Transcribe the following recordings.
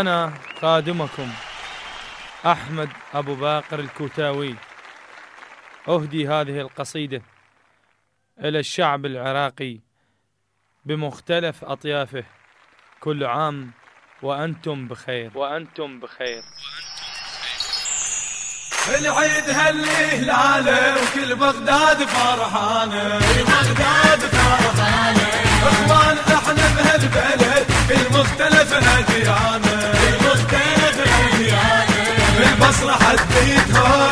أنا خادمكم أحمد أبو باقر الكوتاوي. أهدي هذه القصيدة إلى الشعب العراقي بمختلف أطيافه كل عام وأنتم بخير. وأنتم بخير. العيد هلي هلاله وكل بغداد فرحانه. بغداد فرحانه. أخوان إحنا بهالبلد في مختلف اديانه في مختلف اديانه بالبصره حديتها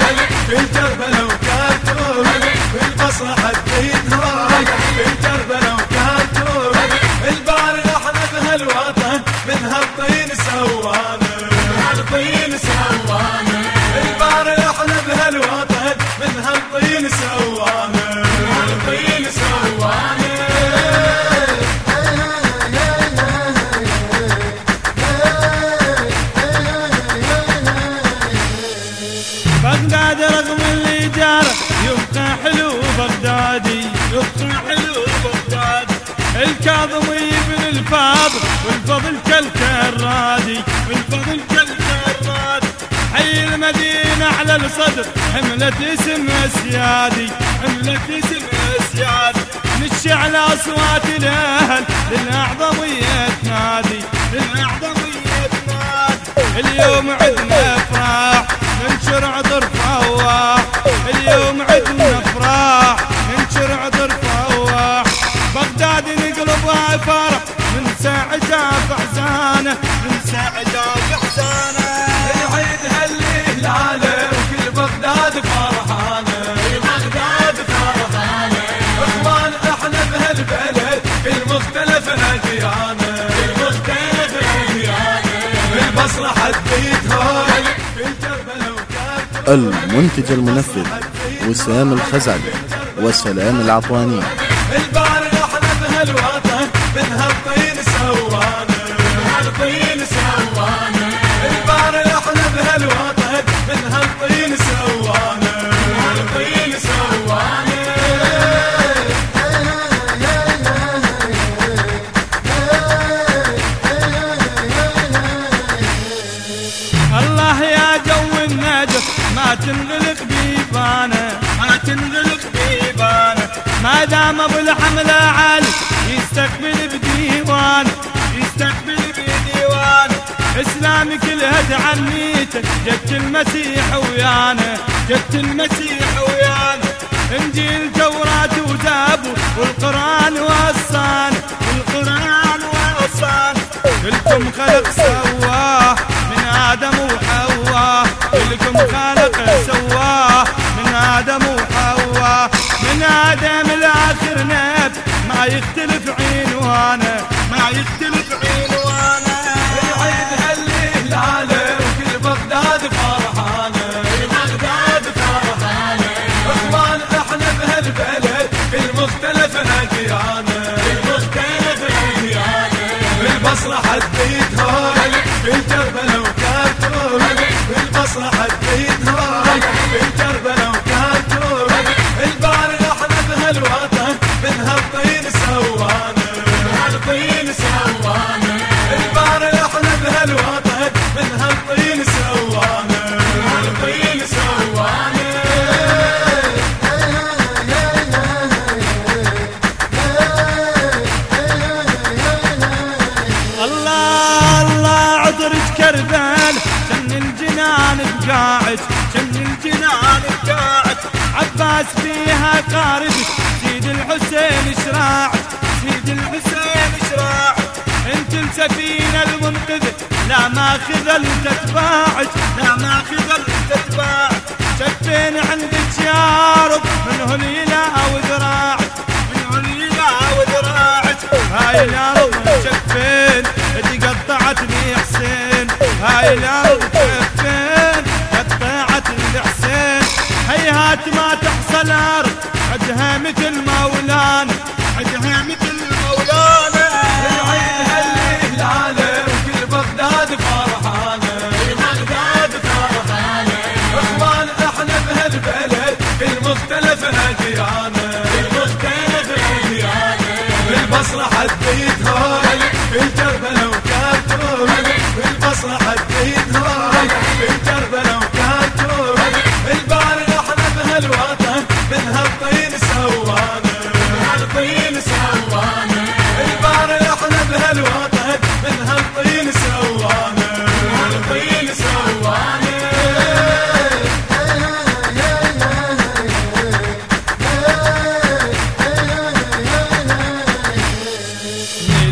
على الصدر حملة اسم سيادي حملة اسم سيادي نشعل أصوات الأهل للأعظمية تنادي للأعظمية تنادي اليوم عدنا أفراح ننشر عطر فواح. اليوم عدنا أفراح ننشر عطر فواح. بغداد نقلبها فرح من ساعة بحزانه من ساعة بحزانه المنتج المنفذ وسام الخزعلي وسلام العطواني. كلها تعنيته جت المسيح ويانا جت المسيح ويانا. إنجيل توراة وزابور والقرآن وصانا والقرآن وصانا كلكم خلق سواه من آدم وحواء. كلكم خلق سواه من آدم وحواء. من آدم الآخر نبي ما يختلف بالبصره عباس فيها قاربك سيد الحسين شراعد سيد الحسين شراعد انت السفينة المنقذة لا ما خذلت تتباعد. لا ما خذلت تتباعد. شفين عندك يا رب. من هليلة وذراعد من هليلة وذراعد هاي الأرض شفين. اللي قطعتني حسين. هاي الأرض شفين. قطعتني حسين. هيهات ما تحصل ارض عدها مثل مولانا عدها مثل مولانا. العيد هلي هلاله وكل بغداد فرحانه بغداد فرحانه اخوان إحنا بهالبلد المختلف اديانه المختلف اديانه بالبصره حديتها في كربلاء هالطين بهالوطن هالطين هالطين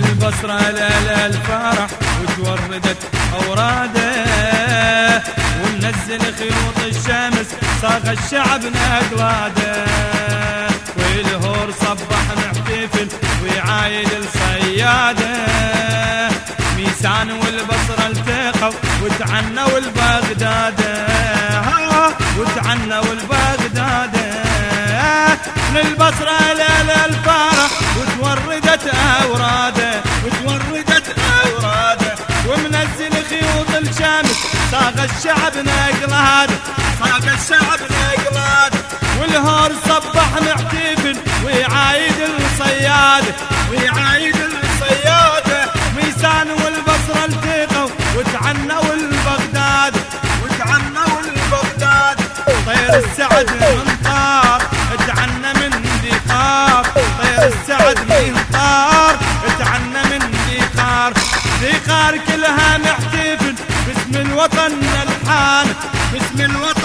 البصرة لا الفرح وتوردت أوراده وننزل خيوط الشمس صاغ الشعب نقلاده صبح محتفل ويعايد الصيادة. ميسان والبصرة التقوا وتعنوا ها وتعنوا من البصرة لا الفرح وتوردت أوراده وتوردت أوراده. ومنزل خيوط الشمس صاغ الشعب نقلاده صاغ الشعب نقلاده والهور صبح محتفل الصياده ويعايد الصياده ميسان والبصرة التقوا وتعنوا البغداد وتعنوا البغداد طير السعد منطار اتعنى من ديقار. طير السعد منطار اتعنى من ديقار. ديقار كلها محتفل باسم الوطن الحان باسم الوطن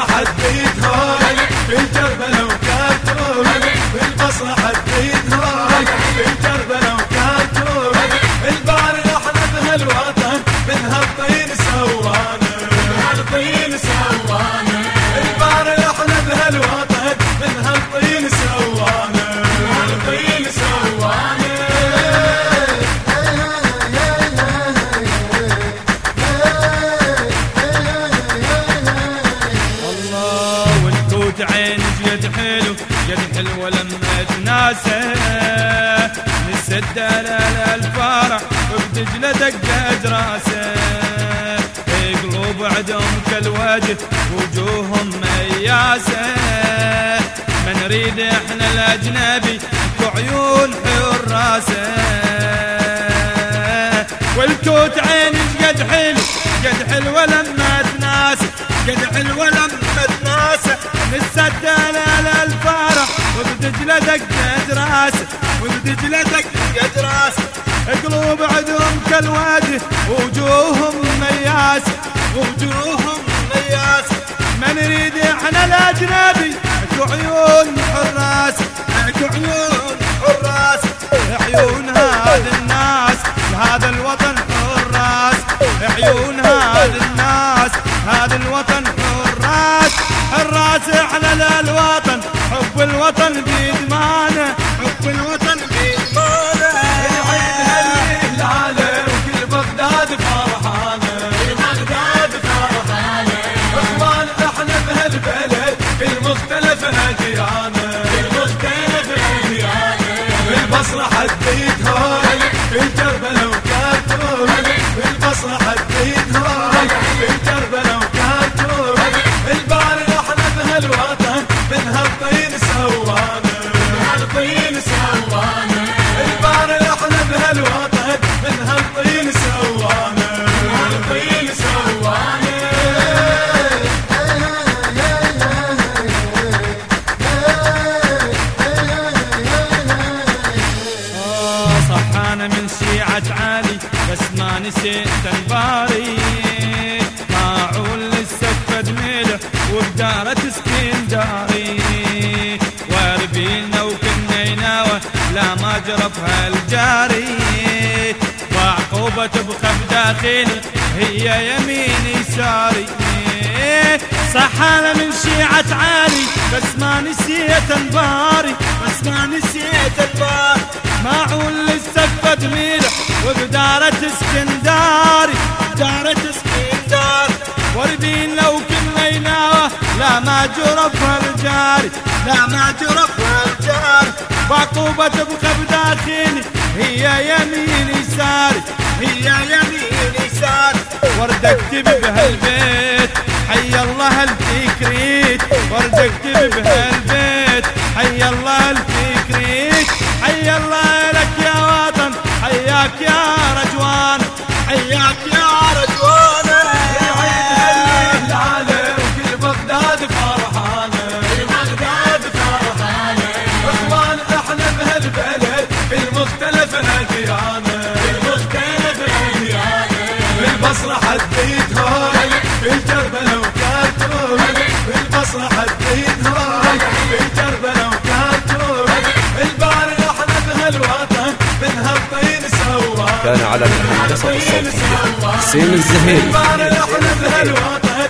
بالبصرة حديت هاي في كربلاء وكاتوب بالبصرة عدهم كالوجه وجوههم مياسة. ما نريد إحنا الأجنبي عيون حراسه والكوت عين قد حلو قد حلوة لما تناسى قد حلوة لما تناسى نسد على الفرح وبدجلة دقت راسه وبدجلة دقت راسه قلوب عندهم كالوادي ووجوههم مياسة ووجوههم مياسة ما نريد إحنا الأجنبي؟ اكو عيون حراس. اكو عيون حراس. عيون هذا الناس. الوطن حراس. عيون هذا الناس. بالبصرة حديت هاي في وبدارة اسكنداري واربينا وكنا يناوى لا ما جرب هالجاري. وعقوبة تبقى بداخلي هي يمين يساري. صح أنا من شيعة علي بس ما نسيت أنباري. بس ما نسيت أنباري. معول للسفة دميلة وبدارة اسكنداري دارة اسكنداري وردين لو جرف هالجاري لا ما جرف هالجاري وعقوبة تبقى بداخلي هي يمين يساري هي يمين يسار. ورد اكتب بهالبيت حي الله الفكريت. ورد اكتب بهالبيت حديتهم حديتهم الباري إحنا بهالوطن من هالطين سوا. كان على الهندسة الصوتية حسين الزهيري الباري إحنا بهالوطن